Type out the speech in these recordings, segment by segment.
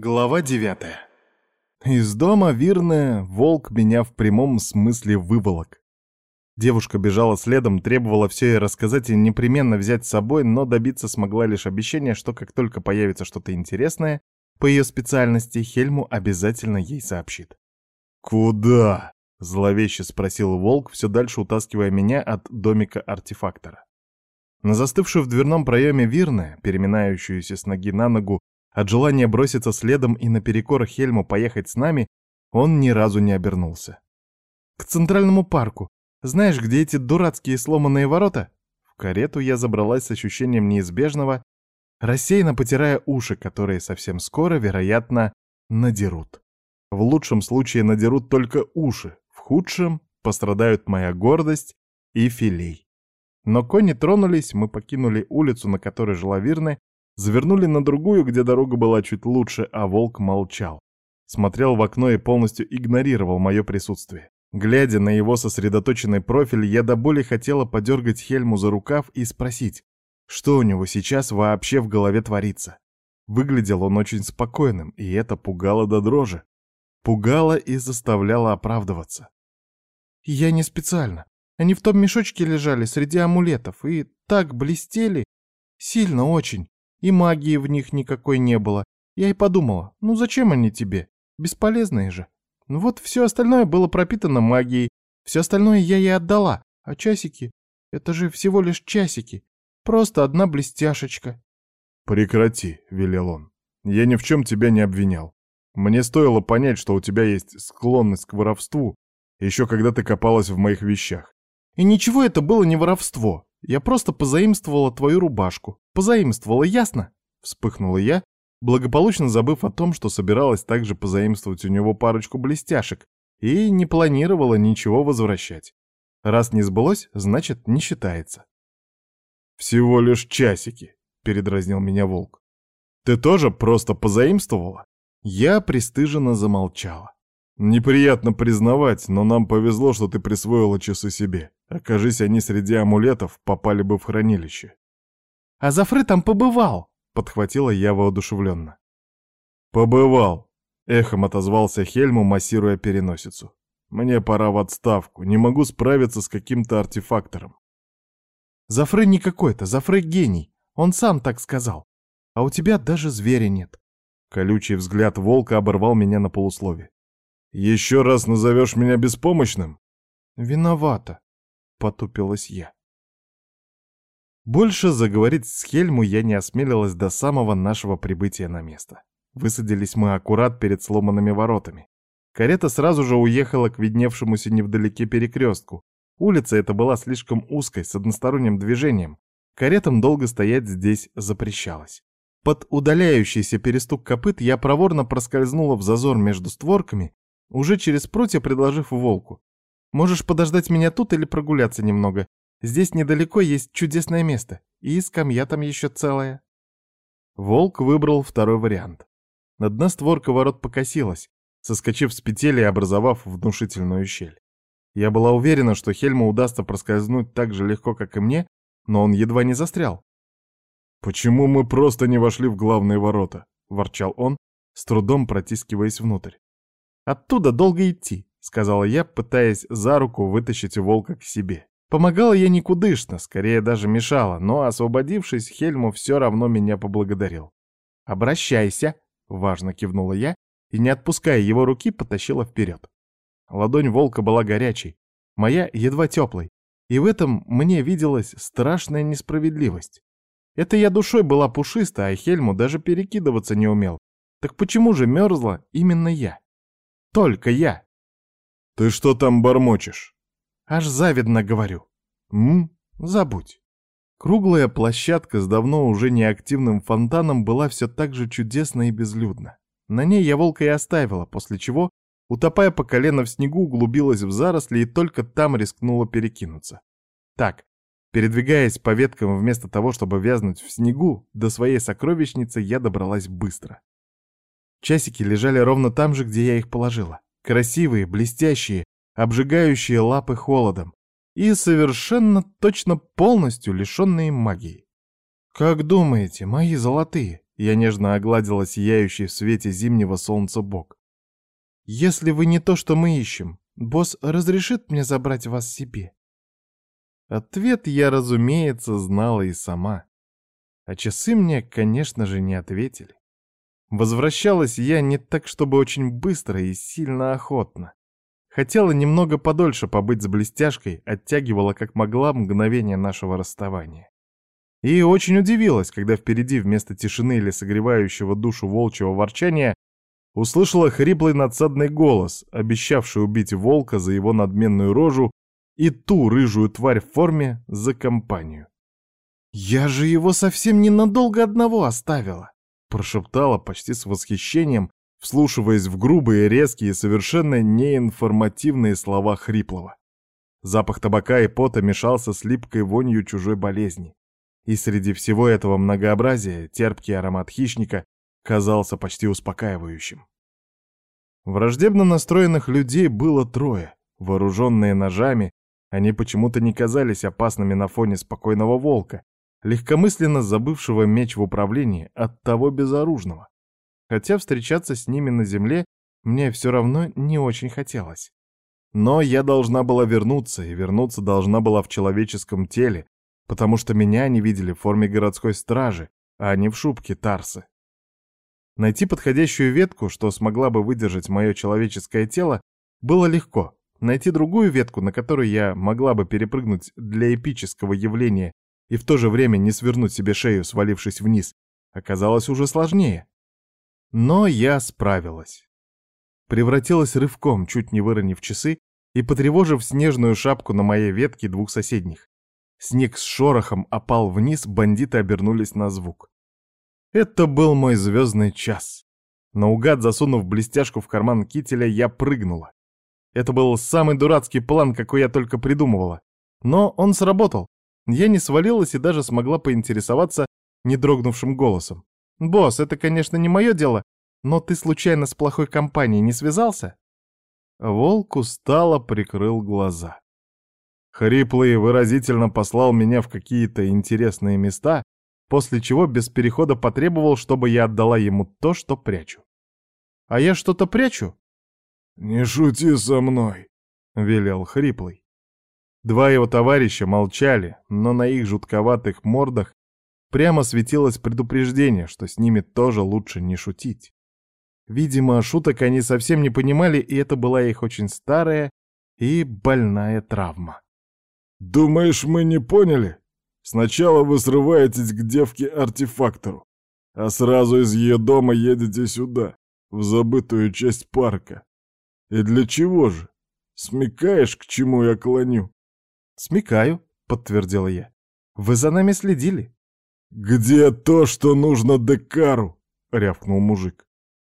Глава девятая. Из дома Вирная волк меня в прямом смысле выволок. Девушка бежала следом, требовала все ей рассказать и непременно взять с собой, но добиться смогла лишь обещания, что как только появится что-то интересное, по ее специальности Хельму обязательно ей сообщит. «Куда?» — зловеще спросил волк, все дальше утаскивая меня от домика артефактора. На застывшую в дверном проеме Вирная, переминающуюся с ноги на ногу, от желания броситься следом и наперекор Хельму поехать с нами, он ни разу не обернулся. «К центральному парку. Знаешь, где эти дурацкие сломанные ворота?» В карету я забралась с ощущением неизбежного, рассеянно потирая уши, которые совсем скоро, вероятно, надерут. В лучшем случае надерут только уши, в худшем пострадают моя гордость и филей. Но кони тронулись, мы покинули улицу, на которой жила Вирна, Завернули на другую, где дорога была чуть лучше, а волк молчал. Смотрел в окно и полностью игнорировал мое присутствие. Глядя на его сосредоточенный профиль, я до боли хотела подергать Хельму за рукав и спросить, что у него сейчас вообще в голове творится. Выглядел он очень спокойным, и это пугало до дрожи. Пугало и заставляло оправдываться. «Я не специально. Они в том мешочке лежали среди амулетов и так блестели. Сильно очень. И магии в них никакой не было. Я и подумала, ну зачем они тебе? Бесполезные же. Ну вот все остальное было пропитано магией. Все остальное я ей отдала. А часики? Это же всего лишь часики. Просто одна блестяшечка. «Прекрати», — велел он. «Я ни в чем тебя не обвинял. Мне стоило понять, что у тебя есть склонность к воровству, еще когда ты копалась в моих вещах. И ничего это было не воровство. Я просто позаимствовала твою рубашку. Позаимствовала, ясно?» Вспыхнула я, благополучно забыв о том, что собиралась также позаимствовать у него парочку блестяшек и не планировала ничего возвращать. Раз не сбылось, значит, не считается. «Всего лишь часики», — передразнил меня волк. «Ты тоже просто позаимствовала?» Я пристыженно замолчала. «Неприятно признавать, но нам повезло, что ты присвоила часы себе. Окажись они среди амулетов, попали бы в хранилище. «А Зафры там побывал!» — подхватила я воодушевленно. «Побывал!» — эхом отозвался Хельму, массируя переносицу. «Мне пора в отставку, не могу справиться с каким-то артефактором». «Зафры не какой-то, Зафры гений, он сам так сказал. А у тебя даже зверя нет». Колючий взгляд волка оборвал меня на полуслове. «Еще раз назовешь меня беспомощным?» «Виновата», — потупилась я. Больше заговорить с Хельму я не осмелилась до самого нашего прибытия на место. Высадились мы аккурат перед сломанными воротами. Карета сразу же уехала к видневшемуся невдалеке перекрестку. Улица эта была слишком узкой, с односторонним движением. Каретам долго стоять здесь запрещалось. Под удаляющийся перестук копыт я проворно проскользнула в зазор между створками, уже через прутья предложив волку. Можешь подождать меня тут или прогуляться немного. Здесь недалеко есть чудесное место, и скамья там еще целая». Волк выбрал второй вариант. Одна створка ворот покосилась, соскочив с петель и образовав внушительную щель. Я была уверена, что Хельму удастся проскользнуть так же легко, как и мне, но он едва не застрял. «Почему мы просто не вошли в главные ворота?» — ворчал он, с трудом протискиваясь внутрь. «Оттуда долго идти. — сказала я, пытаясь за руку вытащить волка к себе. Помогала я никудышно, скорее даже мешала, но, освободившись, Хельму все равно меня поблагодарил. «Обращайся», — важно кивнула я, и, не отпуская его руки, потащила вперед. Ладонь волка была горячей, моя едва теплой, и в этом мне виделась страшная несправедливость. Это я душой была пушиста, а Хельму даже перекидываться не умел. Так почему же мерзла именно я? Только я. «Ты что там бормочешь?» «Аж завидно говорю». «М? Забудь». Круглая площадка с давно уже неактивным фонтаном была все так же чудесна и безлюдна. На ней я волка и оставила, после чего, утопая по колено в снегу, углубилась в заросли и только там рискнула перекинуться. Так, передвигаясь по веткам вместо того, чтобы вязнуть в снегу, до своей сокровищницы я добралась быстро. Часики лежали ровно там же, где я их положила. Красивые, блестящие, обжигающие лапы холодом. И совершенно точно полностью лишенные магии. «Как думаете, мои золотые, Я нежно огладила сияющий в свете зимнего солнца бок. «Если вы не то, что мы ищем, босс разрешит мне забрать вас себе?» Ответ я, разумеется, знала и сама. А часы мне, конечно же, не ответили. Возвращалась я не так, чтобы очень быстро и сильно охотно. Хотела немного подольше побыть с блестяшкой, оттягивала как могла мгновение нашего расставания. И очень удивилась, когда впереди вместо тишины или согревающего душу волчьего ворчания услышала хриплый надсадный голос, обещавший убить волка за его надменную рожу и ту рыжую тварь в форме за компанию. «Я же его совсем ненадолго одного оставила!» Прошептала почти с восхищением, вслушиваясь в грубые, резкие, совершенно неинформативные слова Хриплова. Запах табака и пота мешался с липкой вонью чужой болезни. И среди всего этого многообразия терпкий аромат хищника казался почти успокаивающим. Враждебно настроенных людей было трое. Вооруженные ножами, они почему-то не казались опасными на фоне спокойного волка, легкомысленно забывшего меч в управлении от того безоружного. Хотя встречаться с ними на земле мне все равно не очень хотелось. Но я должна была вернуться, и вернуться должна была в человеческом теле, потому что меня они видели в форме городской стражи, а не в шубке Тарсы. Найти подходящую ветку, что смогла бы выдержать мое человеческое тело, было легко. Найти другую ветку, на которую я могла бы перепрыгнуть для эпического явления и в то же время не свернуть себе шею, свалившись вниз, оказалось уже сложнее. Но я справилась. Превратилась рывком, чуть не выронив часы и потревожив снежную шапку на моей ветке двух соседних. Снег с шорохом опал вниз, бандиты обернулись на звук. Это был мой звездный час. Наугад засунув блестяшку в карман кителя, я прыгнула. Это был самый дурацкий план, какой я только придумывала. Но он сработал. Я не свалилась и даже смогла поинтересоваться недрогнувшим голосом. «Босс, это, конечно, не мое дело, но ты случайно с плохой компанией не связался?» Волк устало прикрыл глаза. Хриплый выразительно послал меня в какие-то интересные места, после чего без перехода потребовал, чтобы я отдала ему то, что прячу. «А я что-то прячу?» «Не шути со мной», — велел Хриплый. Два его товарища молчали, но на их жутковатых мордах прямо светилось предупреждение, что с ними тоже лучше не шутить. Видимо, шуток они совсем не понимали, и это была их очень старая и больная травма. «Думаешь, мы не поняли? Сначала вы срываетесь к девке-артефактору, а сразу из ее дома едете сюда, в забытую часть парка. И для чего же? Смекаешь, к чему я клоню?» «Смекаю», — подтвердила я. «Вы за нами следили». «Где то, что нужно Декару?» — рявкнул мужик.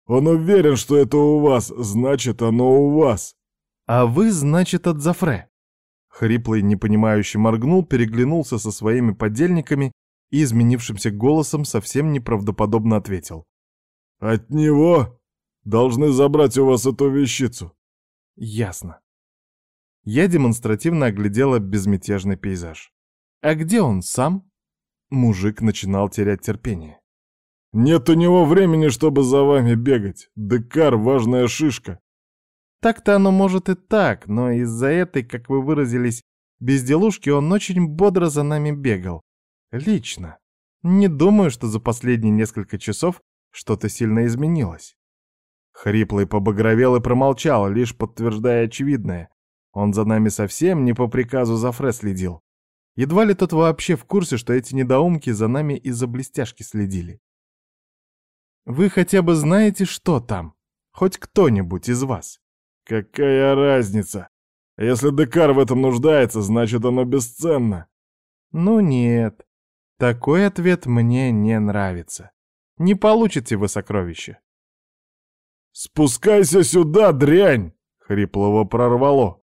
«Он уверен, что это у вас, значит, оно у вас». «А вы, значит, от Зафре». Хриплый, непонимающе моргнул, переглянулся со своими подельниками и изменившимся голосом совсем неправдоподобно ответил. «От него? Должны забрать у вас эту вещицу». «Ясно. Я демонстративно оглядела безмятежный пейзаж. «А где он сам?» Мужик начинал терять терпение. «Нет у него времени, чтобы за вами бегать. Декар — важная шишка». «Так-то оно может и так, но из-за этой, как вы выразились, безделушки он очень бодро за нами бегал. Лично. Не думаю, что за последние несколько часов что-то сильно изменилось». Хриплый побагровел и промолчал, лишь подтверждая очевидное. Он за нами совсем не по приказу Зафре следил. Едва ли тот вообще в курсе, что эти недоумки за нами из-за блестяшки следили. Вы хотя бы знаете, что там? Хоть кто-нибудь из вас? Какая разница? Если Декар в этом нуждается, значит оно бесценно. Ну нет, такой ответ мне не нравится. Не получите вы сокровище. «Спускайся сюда, дрянь!» — хриплого прорвало.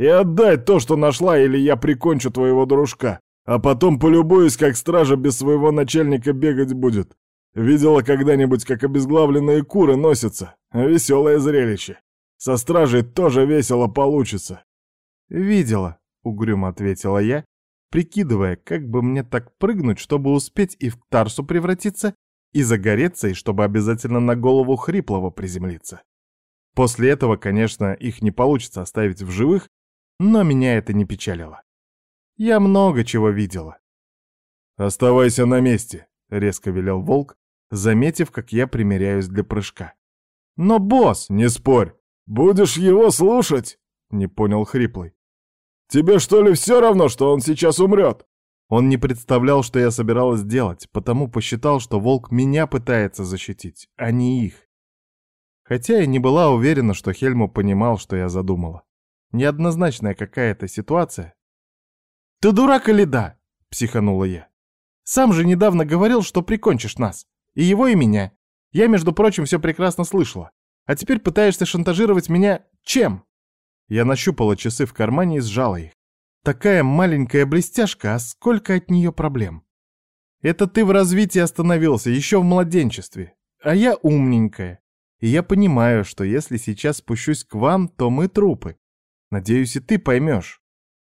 И отдай то, что нашла, или я прикончу твоего дружка. А потом полюбуюсь, как стража без своего начальника бегать будет. Видела когда-нибудь, как обезглавленные куры носятся? Веселое зрелище. Со стражей тоже весело получится. Видела, угрюмо ответила я, прикидывая, как бы мне так прыгнуть, чтобы успеть и в Тарсу превратиться, и загореться, и чтобы обязательно на голову Хриплого приземлиться. После этого, конечно, их не получится оставить в живых, но меня это не печалило. Я много чего видела. «Оставайся на месте», — резко велел волк, заметив, как я примеряюсь для прыжка. «Но, босс!» «Не спорь! Будешь его слушать?» — не понял Хриплый. «Тебе что ли все равно, что он сейчас умрет?» Он не представлял, что я собиралась делать, потому посчитал, что волк меня пытается защитить, а не их. Хотя я не была уверена, что Хельму понимал, что я задумала. Неоднозначная какая-то ситуация. «Ты дурак или да?» — психанула я. «Сам же недавно говорил, что прикончишь нас. И его, и меня. Я, между прочим, все прекрасно слышала. А теперь пытаешься шантажировать меня чем?» Я нащупала часы в кармане и сжала их. Такая маленькая блестяшка, а сколько от нее проблем. Это ты в развитии остановился, еще в младенчестве. А я умненькая. И я понимаю, что если сейчас спущусь к вам, то мы трупы. Надеюсь, и ты поймешь.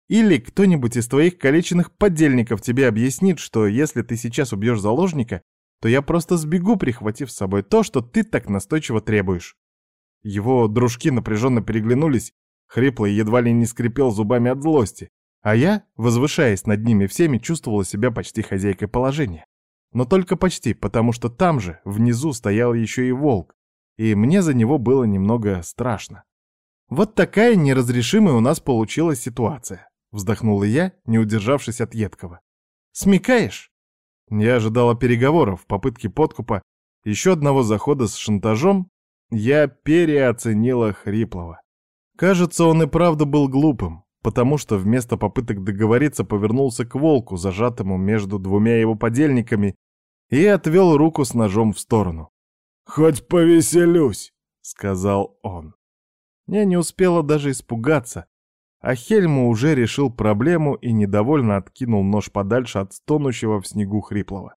Или кто-нибудь из твоих калеченных подельников тебе объяснит, что если ты сейчас убьешь заложника, то я просто сбегу, прихватив с собой то, что ты так настойчиво требуешь. Его дружки напряженно переглянулись, Хриплый едва ли не скрипел зубами от злости, а я, возвышаясь над ними всеми, чувствовала себя почти хозяйкой положения. Но только почти, потому что там же, внизу, стоял еще и волк, и мне за него было немного страшно. Вот такая неразрешимая у нас получилась ситуация, вздохнула я, не удержавшись от едкого. Смекаешь? Я ожидала переговоров, попытки подкупа, еще одного захода с шантажом. Я переоценила Хриплого. Кажется, он и правда был глупым, потому что вместо попыток договориться повернулся к волку, зажатому между двумя его подельниками, и отвел руку с ножом в сторону. «Хоть повеселюсь», — сказал он. Я не успела даже испугаться, а Хельму уже решил проблему и недовольно откинул нож подальше от стонущего в снегу хриплого.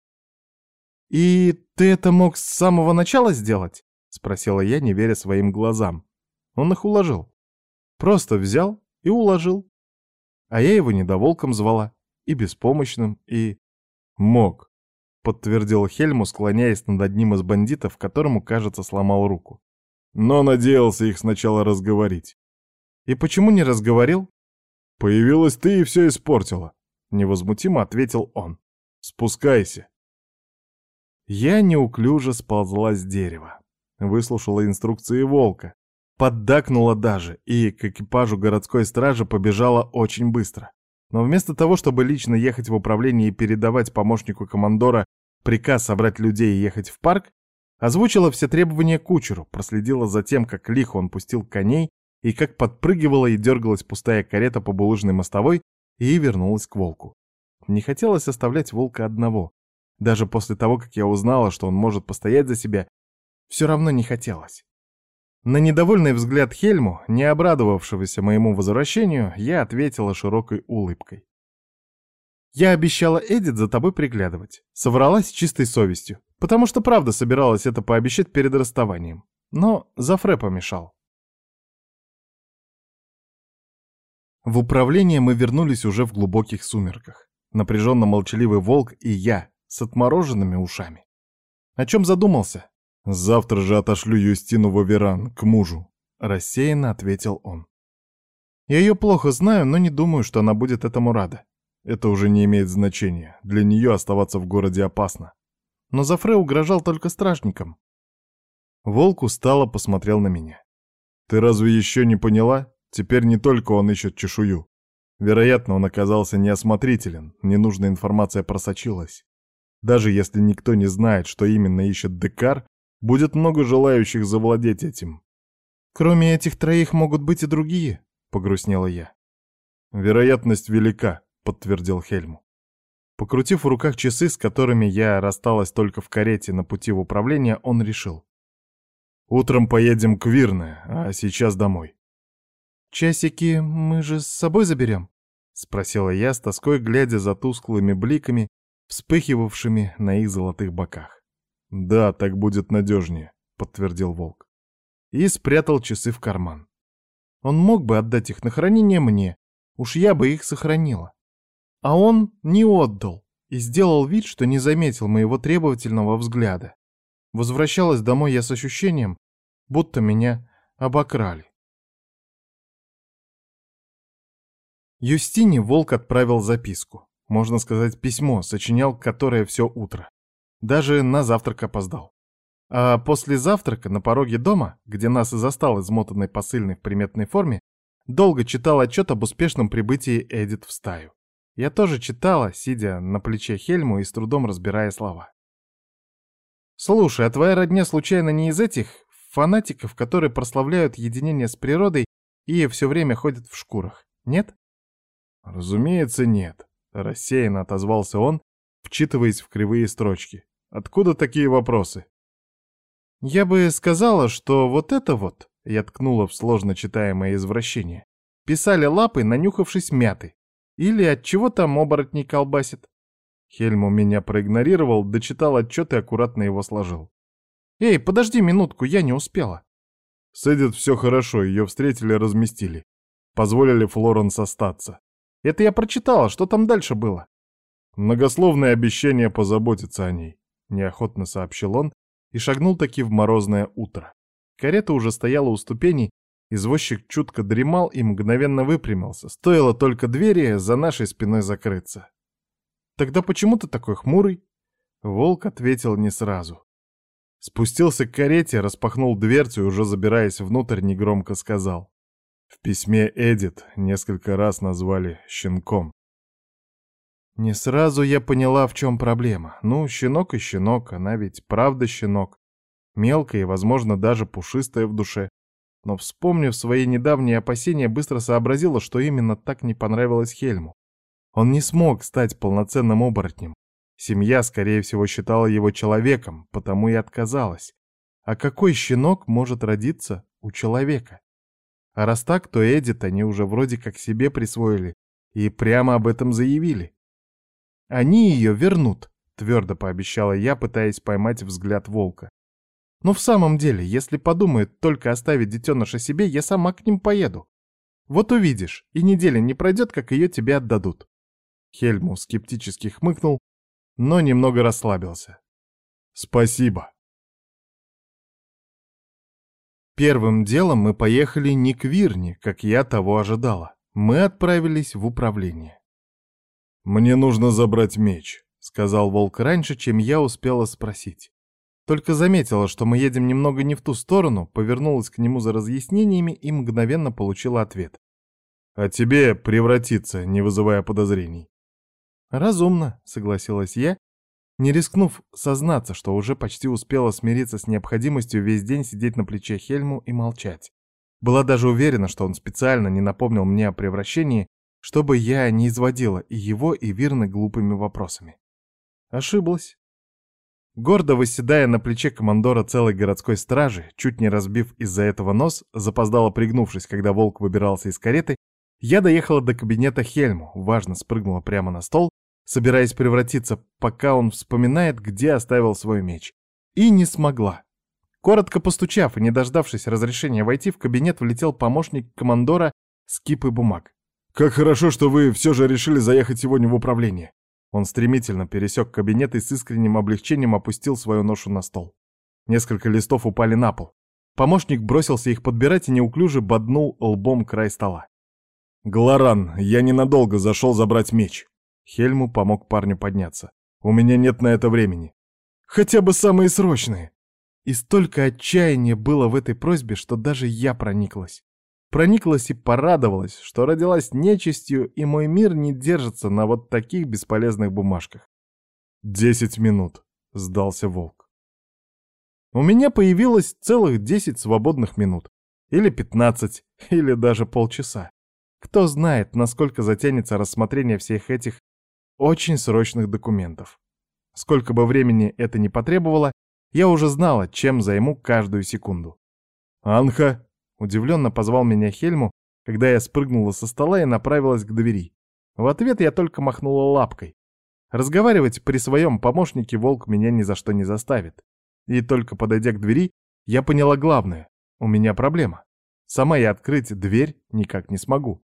«И ты это мог с самого начала сделать?» — спросила я, не веря своим глазам. Он их уложил. Просто взял и уложил. А я его недоволком звала, и беспомощным, и... Мог, подтвердил Хельму, склоняясь над одним из бандитов, которому, кажется, сломал руку. Но надеялся их сначала разговорить. И почему не разговорил? Появилась ты и все испортила. Невозмутимо ответил он. Спускайся. Я неуклюже сползла с дерева. Выслушала инструкции волка, Поддакнула даже, и к экипажу городской стражи побежала очень быстро. Но вместо того, чтобы лично ехать в управление и передавать помощнику командора приказ собрать людей и ехать в парк, озвучила все требования кучеру, проследила за тем, как лихо он пустил коней и как подпрыгивала и дергалась пустая карета по булыжной мостовой и вернулась к волку. Не хотелось оставлять волка одного. Даже после того, как я узнала, что он может постоять за себя, все равно не хотелось. На недовольный взгляд Хельму, не обрадовавшегося моему возвращению, я ответила широкой улыбкой. «Я обещала Эдит за тобой приглядывать. Совралась чистой совестью, потому что правда собиралась это пообещать перед расставанием. Но Зафре помешал». В управление мы вернулись уже в глубоких сумерках. Напряженно молчаливый волк и я с отмороженными ушами. О чем задумался? «Завтра же отошлю Юстину в Аверан, к мужу», — рассеянно ответил он. «Я ее плохо знаю, но не думаю, что она будет этому рада. Это уже не имеет значения. Для нее оставаться в городе опасно». Но Зафре угрожал только стражникам. Волк устало посмотрел на меня. «Ты разве еще не поняла? Теперь не только он ищет чешую. Вероятно, он оказался неосмотрителен, ненужная информация просочилась. Даже если никто не знает, что именно ищет Декар, Будет много желающих завладеть этим. Кроме этих троих могут быть и другие, погрустнела я. Вероятность велика, подтвердил Хельму. Покрутив в руках часы, с которыми я рассталась только в карете на пути в управление, он решил. Утром поедем к Вирне, а сейчас домой. «Часики мы же с собой заберем?» — спросила я с тоской, глядя за тусклыми бликами, вспыхивавшими на их золотых боках. «Да, так будет надежнее», — подтвердил Волк. И спрятал часы в карман. Он мог бы отдать их на хранение мне, уж я бы их сохранила. А он не отдал и сделал вид, что не заметил моего требовательного взгляда. Возвращалась домой я с ощущением, будто меня обокрали. Юстине Волк отправил записку. Можно сказать, письмо, сочинял которое все утро. Даже на завтрак опоздал. А после завтрака на пороге дома, где нас и застал измотанный посыльный в приметной форме, долго читал отчет об успешном прибытии Эдит в стаю. Я тоже читала, сидя на плече Хельму и с трудом разбирая слова. «Слушай, а твоя родня случайно не из этих фанатиков, которые прославляют единение с природой и все время ходят в шкурах, нет?» «Разумеется, нет», — рассеянно отозвался он, вчитываясь в кривые строчки. «Откуда такие вопросы?» «Я бы сказала, что вот это вот», — я ткнула в сложно читаемое извращение, писали лапы, нанюхавшись мяты. Или от чего там оборотней колбасит. Хельму меня проигнорировал, дочитал отчет и аккуратно его сложил. «Эй, подожди минутку, я не успела». С Эдит все хорошо, ее встретили, разместили. Позволили Флоренс остаться. Это я прочитала, что там дальше было? Многословное обещание позаботиться о ней, неохотно сообщил он, и шагнул таки в морозное утро. Карета уже стояла у ступеней, извозчик чутко дремал и мгновенно выпрямился, стоило только двери за нашей спиной закрыться. «Тогда почему ты такой хмурый?» Волк ответил не сразу. Спустился к карете, распахнул дверцу и, уже забираясь внутрь, негромко сказал. В письме Эдит несколько раз назвали щенком. Не сразу я поняла, в чем проблема. Ну, щенок и щенок, она ведь правда щенок. Мелкая и, возможно, даже пушистая в душе. Но, вспомнив свои недавние опасения, быстро сообразила, что именно так не понравилось Хельму. Он не смог стать полноценным оборотнем. Семья, скорее всего, считала его человеком, потому и отказалась. А какой щенок может родиться у человека? А раз так, то Эдит они уже вроде как себе присвоили и прямо об этом заявили. Они ее вернут, твердо пообещала я, пытаясь поймать взгляд волка. Но в самом деле, если подумают только оставить детеныша себе, я сама к ним поеду. Вот увидишь, и неделя не пройдет, как ее тебе отдадут. Хельму скептически хмыкнул, но немного расслабился. «Спасибо». Первым делом мы поехали не к Вирне, как я того ожидала. Мы отправились в управление. «Мне нужно забрать меч», — сказал волк раньше, чем я успела спросить. Только заметила, что мы едем немного не в ту сторону, повернулась к нему за разъяснениями и мгновенно получила ответ. «А тебе превратиться, не вызывая подозрений». «Разумно», — согласилась я, не рискнув сознаться, что уже почти успела смириться с необходимостью весь день сидеть на плече Хельму и молчать. Была даже уверена, что он специально не напомнил мне о превращении, чтобы я не изводила и его, и Вирны глупыми вопросами. Ошиблась. Гордо выседая на плече командора целой городской стражи, чуть не разбив из-за этого нос, запоздало пригнувшись, когда волк выбирался из кареты, я доехала до кабинета Хельму, важно спрыгнула прямо на стол, собираясь превратиться, пока он вспоминает, где оставил свой меч. И не смогла. Коротко постучав и не дождавшись разрешения войти, в кабинет влетел помощник командора с кипой бумаг. «Как хорошо, что вы все же решили заехать сегодня в управление». Он стремительно пересек кабинет и с искренним облегчением опустил свою ношу на стол. Несколько листов упали на пол. Помощник бросился их подбирать и неуклюже боднул лбом край стола. «Глоран, я ненадолго зашел забрать меч». Хельму помог парню подняться. «У меня нет на это времени». «Хотя бы самые срочные». И столько отчаяния было в этой просьбе, что даже я прониклась прониклась и порадовалась, что родилась нечистью, и мой мир не держится на вот таких бесполезных бумажках. «Десять минут», — сдался волк. У меня появилось целых десять свободных минут. Или пятнадцать, или даже полчаса. Кто знает, насколько затянется рассмотрение всех этих очень срочных документов. Сколько бы времени это ни потребовало, я уже знала, чем займу каждую секунду. «Анха!» Удивленно позвал меня Хельму, когда я спрыгнула со стола и направилась к двери. В ответ я только махнула лапкой. Разговаривать при своем помощнике волк меня ни за что не заставит. И только подойдя к двери, я поняла главное. У меня проблема. Сама я открыть дверь никак не смогу.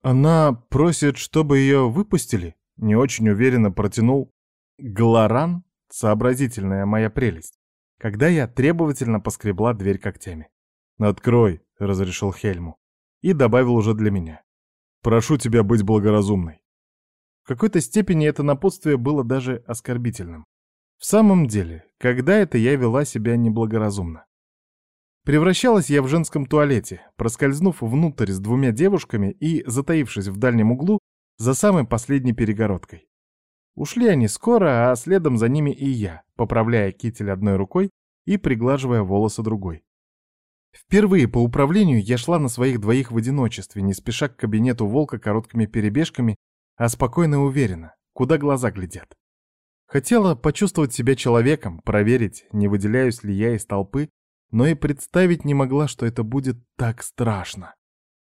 Она просит, чтобы ее выпустили. Не очень уверенно протянул Глоран — сообразительная моя прелесть, когда я требовательно поскребла дверь когтями. «Открой», — разрешил Хельму, и добавил уже для меня. «Прошу тебя быть благоразумной». В какой-то степени это напутствие было даже оскорбительным. В самом деле, когда это я вела себя неблагоразумно? Превращалась я в женском туалете, проскользнув внутрь с двумя девушками и затаившись в дальнем углу за самой последней перегородкой. Ушли они скоро, а следом за ними и я, поправляя китель одной рукой и приглаживая волосы другой. Впервые по управлению я шла на своих двоих в одиночестве, не спеша к кабинету волка короткими перебежками, а спокойно и уверенно, куда глаза глядят. Хотела почувствовать себя человеком, проверить, не выделяюсь ли я из толпы, но и представить не могла, что это будет так страшно.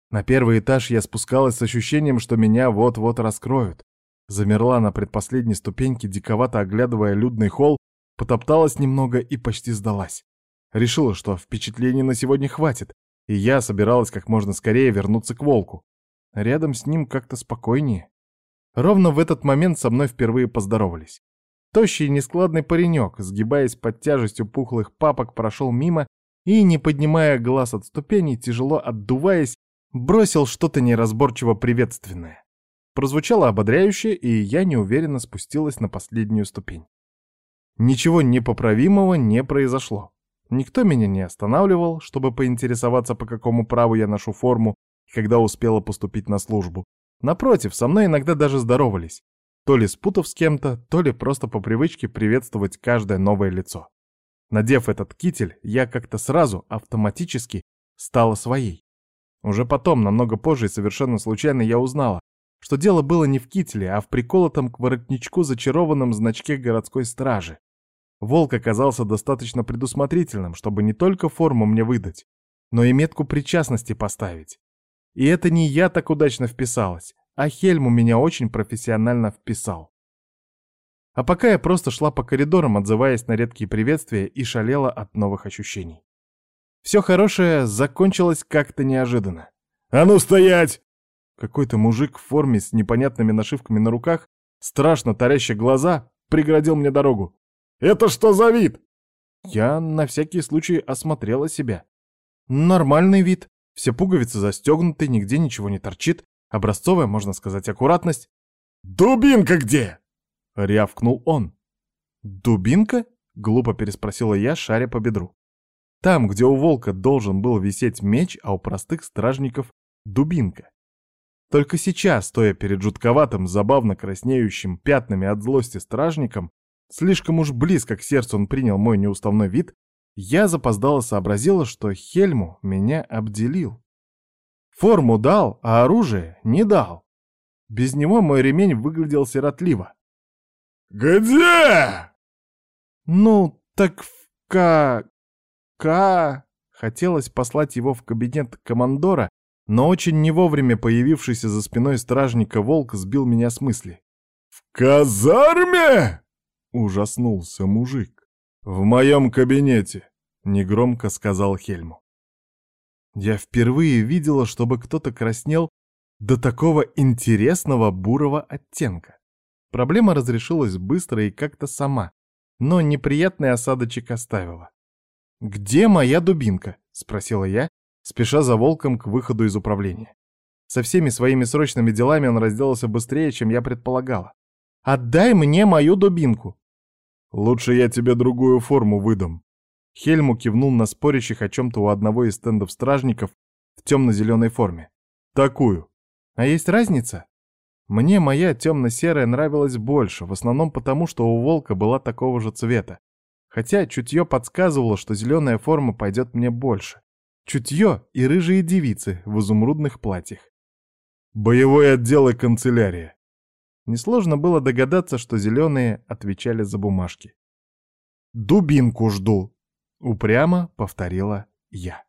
На первый этаж я спускалась с ощущением, что меня вот-вот раскроют. Замерла на предпоследней ступеньке, диковато оглядывая людный холл, потопталась немного и почти сдалась. Решила, что впечатлений на сегодня хватит, и я собиралась как можно скорее вернуться к волку. Рядом с ним как-то спокойнее. Ровно в этот момент со мной впервые поздоровались. Тощий нескладный паренек, сгибаясь под тяжестью пухлых папок, прошел мимо и, не поднимая глаз от ступеней, тяжело отдуваясь, бросил что-то неразборчиво приветственное. Прозвучало ободряюще, и я неуверенно спустилась на последнюю ступень. Ничего непоправимого не произошло. Никто меня не останавливал, чтобы поинтересоваться, по какому праву я ношу форму и когда успела поступить на службу. Напротив, со мной иногда даже здоровались то ли спутав с кем-то, то ли просто по привычке приветствовать каждое новое лицо. Надев этот китель, я как-то сразу, автоматически, стала своей. Уже потом, намного позже и совершенно случайно я узнала, что дело было не в кителе, а в приколотом к воротничку зачарованном значке городской стражи. Волк оказался достаточно предусмотрительным, чтобы не только форму мне выдать, но и метку причастности поставить. И это не я так удачно вписалась, а Хельму меня очень профессионально вписал. А пока я просто шла по коридорам, отзываясь на редкие приветствия и шалела от новых ощущений. Все хорошее закончилось как-то неожиданно. «А ну стоять!» Какой-то мужик в форме с непонятными нашивками на руках, страшно тарящий глаза, преградил мне дорогу. «Это что за вид?» Я на всякий случай осмотрела себя. Нормальный вид. Все пуговицы застегнуты, нигде ничего не торчит, Образцовая, можно сказать, аккуратность. «Дубинка где?» — рявкнул он. «Дубинка?» — глупо переспросила я, шаря по бедру. Там, где у волка должен был висеть меч, а у простых стражников — дубинка. Только сейчас, стоя перед жутковатым, забавно краснеющим пятнами от злости стражником, слишком уж близко к сердцу он принял мой неуставной вид, я запоздало сообразила, что Хельму меня обделил. Форму дал, а оружие не дал. Без него мой ремень выглядел сиротливо. «Где?» «Ну, так в К... К...» Хотелось послать его в кабинет командора, но очень не вовремя появившийся за спиной стражника волк сбил меня с мысли. «В казарме?» — ужаснулся мужик. «В моем кабинете», — негромко сказал Хельму. Я впервые видела, чтобы кто-то краснел до такого интересного бурого оттенка. Проблема разрешилась быстро и как-то сама, но неприятный осадочек оставила. «Где моя дубинка?» — спросила я, спеша за волком к выходу из управления. Со всеми своими срочными делами он разделался быстрее, чем я предполагала. «Отдай мне мою дубинку!» «Лучше я тебе другую форму выдам», Хельму кивнул на спорящих о чем-то у одного из стендов стражников в темно-зеленой форме. «Такую». «А есть разница?» Мне моя темно-серая нравилась больше, в основном потому, что у волка была такого же цвета. Хотя чутье подсказывало, что зеленая форма пойдет мне больше. Чутье и рыжие девицы в изумрудных платьях. Боевой отдел и канцелярия. Несложно было догадаться, что зеленые отвечали за бумажки. «Дубинку жду», Упрямо повторила я.